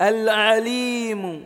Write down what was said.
العليم